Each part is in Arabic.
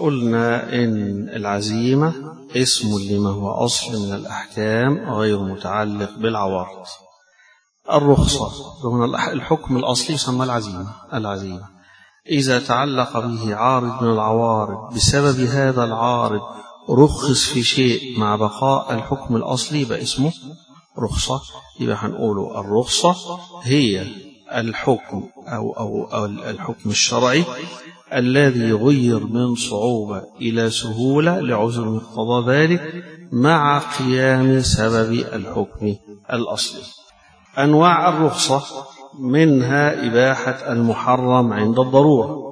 قلنا إن العزيمة اسم لما هو أصل من الأحكام غير متعلق بالعوارض. الرخصة هنا الحكم الأصلي يسمى العزيمة العزيمة. إذا تعلق به عارض من العوارض بسبب هذا العارض رخص في شيء مع بقاء الحكم الأصلي يبقى اسمه رخصة. يبقى هنقوله الرخصة هي الحكم أو, أو, أو الحكم الشرعي الذي غير من صعوبة إلى سهولة لعذر مقتضى ذلك مع قيام سبب الحكم الأصلي. أنواع الرخصة منها إباحة المحرم عند الضرورة.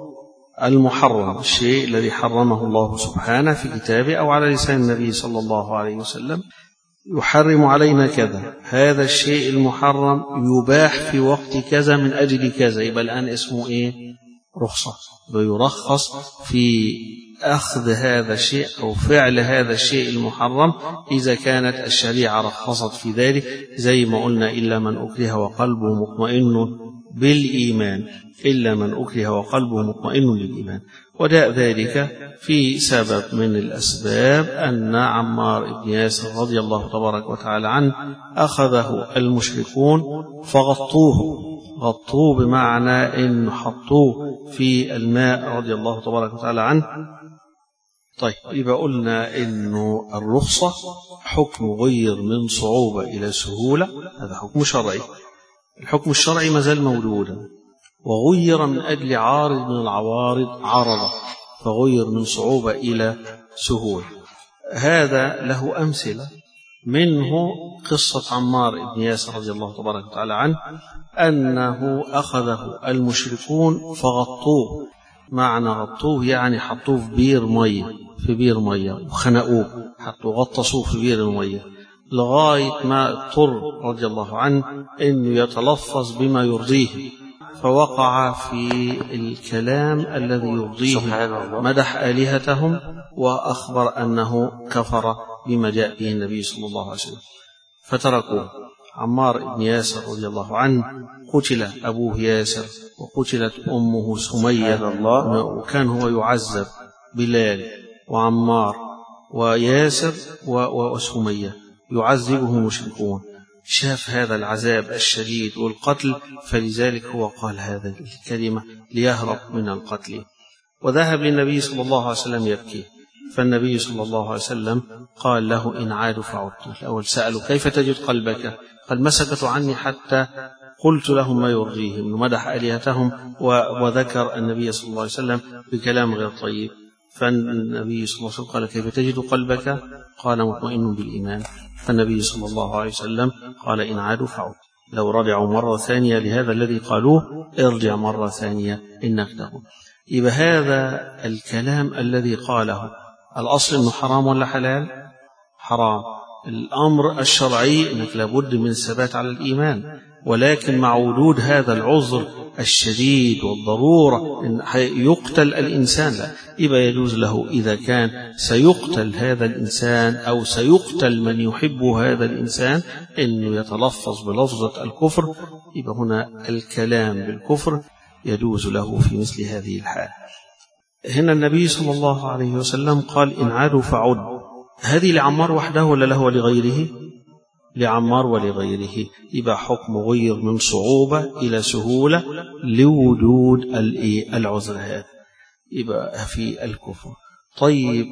المحرم الشيء الذي حرمه الله سبحانه في كتابه أو على لسان النبي صلى الله عليه وسلم. يحرم علينا كذا. هذا الشيء المحرم يباح في وقت كذا من أجل كذا. يبقى الآن اسمه إيه؟ رخصة. ويرخص في أخذ هذا الشيء أو فعل هذا الشيء المحرم إذا كانت الشريعة رخصت في ذلك زي ما قلنا إلا من أكره وقلبه مطمئن بالإيمان إلا من أكره وقلبه مطمئن بالإيمان وجاء ذلك في سبب من الأسباب أن عمار بن ياسر رضي الله تبارك وتعالى عنه أخذه المشركون فغطوه. غطوه بمعنى أن حطوه في الماء رضي الله تبارك وتعالى عنه. طيب يبقى قلنا أنه الرخصة حكم غير من صعوبة إلى سهولة هذا حكم شرعي. الحكم الشرعي ما زال موجودا وغير من أجل عارض من العوارض عرضة فغير من صعوبة إلى سهولة. هذا له أمثلة. منه قصة عمار بن ياسر رضي الله تبارك وتعالى عنه أنه أخذه المشركون فغطوه. معنى غطوه يعني حطوه في بير مية في بير مية وخنقوه. حطوا غطسوه في بير المية. لغاية ما اضطر رضي الله عنه أنه يتلفظ بما يرضيه. فوقع في الكلام الذي يرضيه. مدح آلهتهم وأخبر أنه كفر بما جاء به النبي صلى الله عليه وسلم. فتركوه. عمار بن ياسر رضي الله عنه قتل أبوه ياسر وقتلت أمه سمية وكان هو يعذب بلال وعمار وياسر وسمية. يعذبه المشركون. شاف هذا العذاب الشديد والقتل فلذلك هو قال هذه الكلمة ليهرب من القتل. وذهب للنبي صلى الله عليه وسلم يبكي. فالنبي صلى الله عليه وسلم قال له إن عادوا فعدت. الأول سألوا كيف تجد قلبك؟ قال ما سكتوا عني حتى قلت لهم ما يرضيهم ومدح آلهتهم وذكر النبي صلى الله عليه وسلم بكلام غير طيب. فالنبي صلى الله عليه وسلم قال كيف تجد قلبك؟ قال مطمئن بالإيمان. فالنبي صلى الله عليه وسلم قال إن عادوا فعد لو رجعوا مرة ثانية لهذا الذي قالوه ارجع مرة ثانية إنك تقول. يبقى هذا الكلام الذي قاله. الأصل أنه حرام ولا حلال؟ حرام. الأمر الشرعي أنك لابد من الثبات على الإيمان ولكن مع وجود هذا العذر الشديد والضرورة إن يقتل الإنسان لا. يبقى يجوز له إذا كان سيقتل هذا الإنسان أو سيقتل من يحب هذا الإنسان أنه يتلفظ بلفظة الكفر يبقى هنا الكلام بالكفر يجوز له في مثل هذه الحال. هنا النبي صلى الله عليه وسلم قال إن عادوا فعد هذه لعمار وحده ولا له ولغيره؟ لعمار ولغيره. يبقى حكم غير من صعوبة إلى سهولة لوجود العذر هذا. يبقى في الكفر. طيب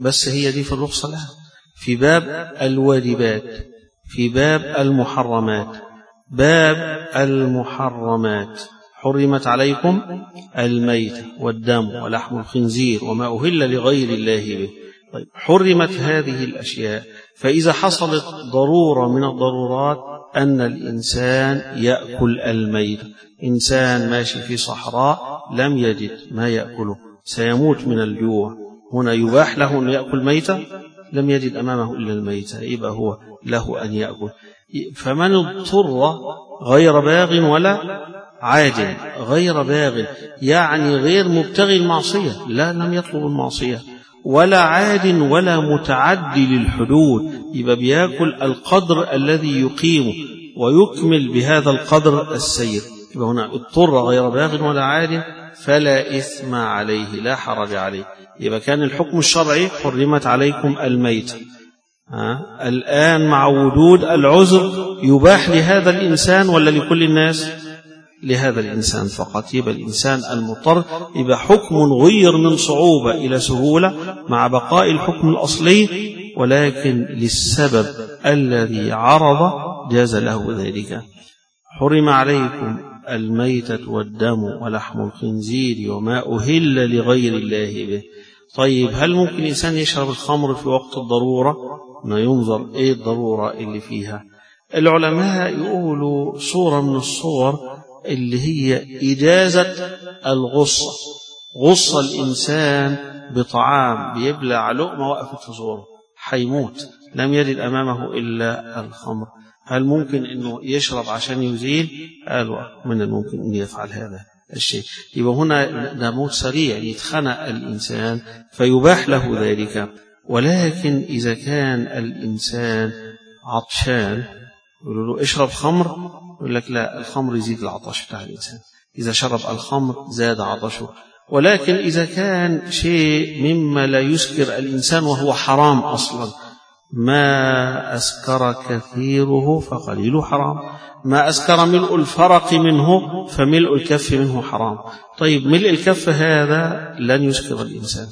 بس هي دي في الرخصة لها. في باب الواجبات في باب المحرمات. باب المحرمات. حرمت عليكم الميت والدم ولحم الخنزير وما أهل لغير الله به. طيب حرمت هذه الأشياء فإذا حصلت ضرورة من الضرورات أن الإنسان يأكل الميت. إنسان ماشي في صحراء لم يجد ما يأكله سيموت من الجوع. هنا يباح له أن يأكل ميتة لم يجد أمامه إلا الميتة يبقى هو له أن يأكل. فمن اضطر غير باغ ولا عاد غير باغ يعني غير مبتغي المعصية. لا لم يطلب المعصية. ولا عاد ولا متعدي للحدود. يبقى بياكل القدر الذي يقيمه ويكمل بهذا القدر السير. يبقى هنا اضطر غير باغ ولا عاد فلا إثم عليه لا حرج عليه. يبقى كان الحكم الشرعي حرمت عليكم الميت. الآن مع وجود العذر يباح لهذا الإنسان ولا لكل الناس؟ لهذا الإنسان فقط. يبقى الإنسان المضطر يبقى حكم غير من صعوبة إلى سهولة مع بقاء الحكم الأصلي ولكن للسبب الذي عرض جاز له ذلك. حرم عليكم الميتة والدم ولحم الخنزير وما أهل لغير الله به. طيب هل ممكن الإنسان يشرب الخمر في وقت الضرورة؟ ما ينظر إيه الضرورة اللي فيها؟ العلماء يقولوا صورة من الصور اللي هي إجازة الغصة. غص الإنسان بطعام بيبلع لقمة وقفت في حيموت لم يجد أمامه إلا الخمر. هل ممكن أنه يشرب عشان يزيل؟ قالوا من الممكن أن يفعل هذا الشيء. يبقى هنا ده موت سريع يتخنق الإنسان فيباح له ذلك. ولكن إذا كان الإنسان عطشان يقولوا له اشرب خمر يقول لك لا الخمر يزيد العطش بتاع الإنسان. إذا شرب الخمر زاد عطشه. ولكن إذا كان شيء مما لا يسكر الإنسان وهو حرام أصلا ما أسكر كثيره فقليل حرام. ما أسكر ملء الفرق منه فملء الكف منه حرام. طيب ملء الكف هذا لن يسكر الإنسان.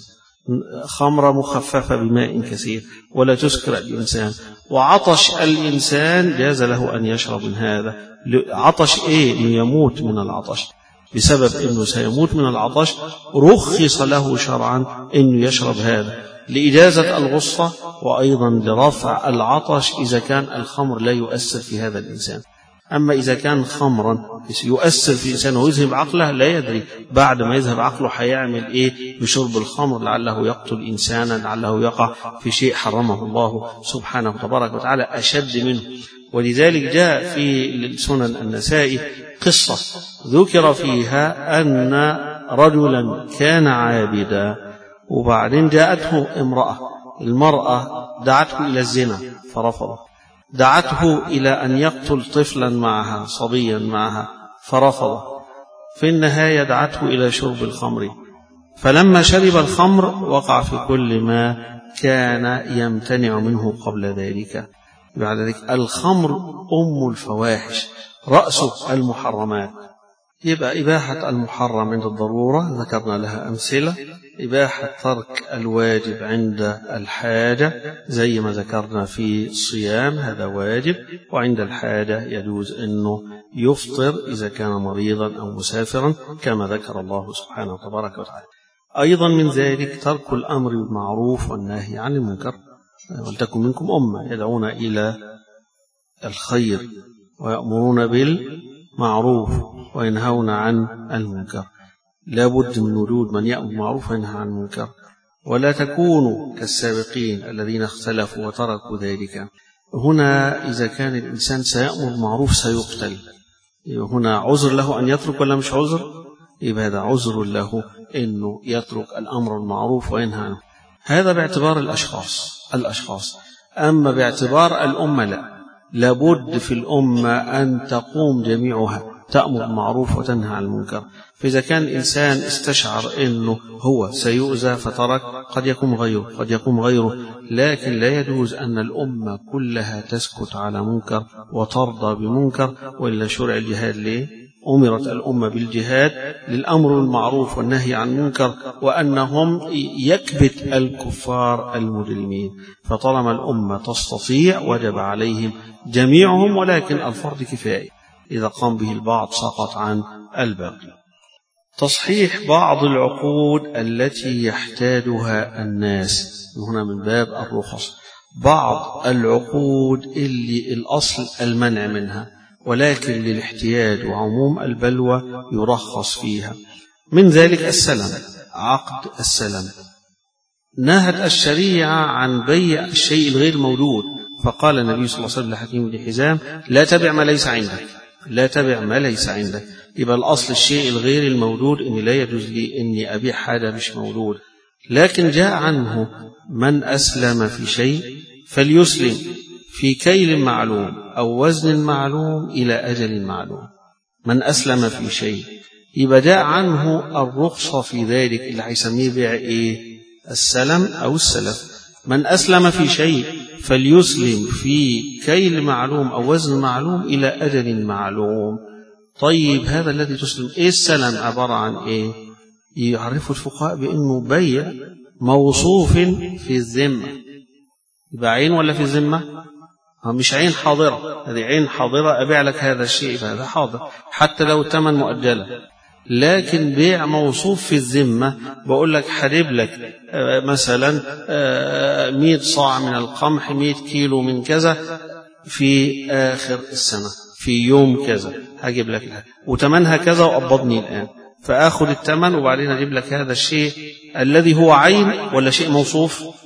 خمرة مخففة بماء كثير ولا تسكر الإنسان. وعطش الإنسان جاز له أن يشرب من هذا. عطش إيه؟ إنه يموت من العطش. بسبب أنه سيموت من العطش رخص له شرعا أنه يشرب هذا. لإجازة الغصة وأيضا لرفع العطش إذا كان الخمر لا يؤثر في هذا الإنسان. أما إذا كان خمرا يؤثر في الإنسان ويذهب عقله لا يدري. بعد ما يذهب عقله هيعمل إيه؟ بشرب الخمر لعله يقتل إنسانا لعله يقع في شيء حرمه الله سبحانه تبارك وتعالى أشد منه. ولذلك جاء في سنن النسائي قصة ذكر فيها أن رجلا كان عابدا وبعدين جاءته امرأة. المرأة دعته إلى الزنا فرفض دعته إلى أن يقتل طفلا معها صبيا معها فرفض في النهاية دعته إلى شرب الخمر. فلما شرب الخمر وقع في كل ما كان يمتنع منه قبل ذلك. بعد ذلك الخمر أم الفواحش رأس المحرمات. يبقى إباحة المحرم عند الضرورة ذكرنا لها أمثلة. إباحة ترك الواجب عند الحاجة زي ما ذكرنا في الصيام هذا واجب. وعند الحاجة يجوز أنه يفطر إذا كان مريضا أو مسافرا كما ذكر الله سبحانه وتبارك وتعالى. أيضا من ذلك ترك الأمر بالمعروف والنهي عن المنكر. ولتكن منكم أمة يدعون إلى الخير ويأمرون بالمعروف. وينهون عن المنكر. لا بد من وجود من يأمر بالمعروف وينهى عن المنكر. ولا تكونوا كالسابقين الذين اختلفوا وتركوا ذلك. هنا إذا كان الإنسان سيأمر بالمعروف سيقتل. هنا عذر له أن يترك ولا مش عذر؟ يبقى هذا عذر له؟ أنه يترك الأمر المعروف وينهى عنه. هذا باعتبار الأشخاص. الأشخاص. أما باعتبار الأمة لا. لابد في الأمة أن تقوم جميعها. تأمر بالمعروف وتنهى عن المنكر. فإذا كان الإنسان استشعر أنه هو سيؤذى فترك قد يقوم غيره قد يقوم غيره. لكن لا يجوز أن الأمة كلها تسكت على منكر وترضى بمنكر وإلا شرع الجهاد ليه؟ أمرت الأمة بالجهاد للأمر بالمعروف والنهي عن المنكر وأنهم يكبت الكفار المجرمين. فطالما الأمة تستطيع وجب عليهم جميعهم ولكن الفرض كفاية إذا قام به البعض سقط عن الباقي. تصحيح بعض العقود التي يحتاجها الناس. هنا من باب الرخص. بعض العقود اللي الأصل المنع منها ولكن للاحتياج وعموم البلوى يرخص فيها. من ذلك السلم عقد السلم. نهت الشريعة عن بيع الشيء الغير موجود فقال النبي صلى الله عليه وسلم لحكيم بن حزام لا تبع ما ليس عندك. لا تبع ما ليس عندك. يبقى الأصل الشيء الغير الموجود إن لا يجوز لي إني أبيع حاجة مش موجود لكن جاء عنه من أسلم في شيء فليسلم في كيل معلوم أو وزن معلوم إلى أجل معلوم. من أسلم في شيء. يبقى جاء عنه الرخصة في ذلك اللي هيسميه بيع إيه؟ السلم أو السلف. من أسلم في شيء فليسلم في كيل معلوم أو وزن معلوم إلى أجل معلوم. طيب هذا الذي تسلم إيه السلم عبارة عن إيه؟ يعرف الفقهاء بأنه بيع موصوف في الذمة. يبقى عين ولا في الذمة؟ مش عين حاضرة. هذه عين حاضرة أبيع لك هذا الشيء فهذا حاضر. حتى لو الثمن مؤجلا لكن بيع موصوف في الذمة. بقول لك حرب لك. مثلا مئة صاع من القمح مئة كيلو من كذا في آخر السنة في يوم كذا. هجيب لك الهدف وتمنها كذا وقبضني الآن. فآخذ الثمن وبعدين أجيب لك هذا الشيء الذي هو عين ولا شيء موصوف موصوف؟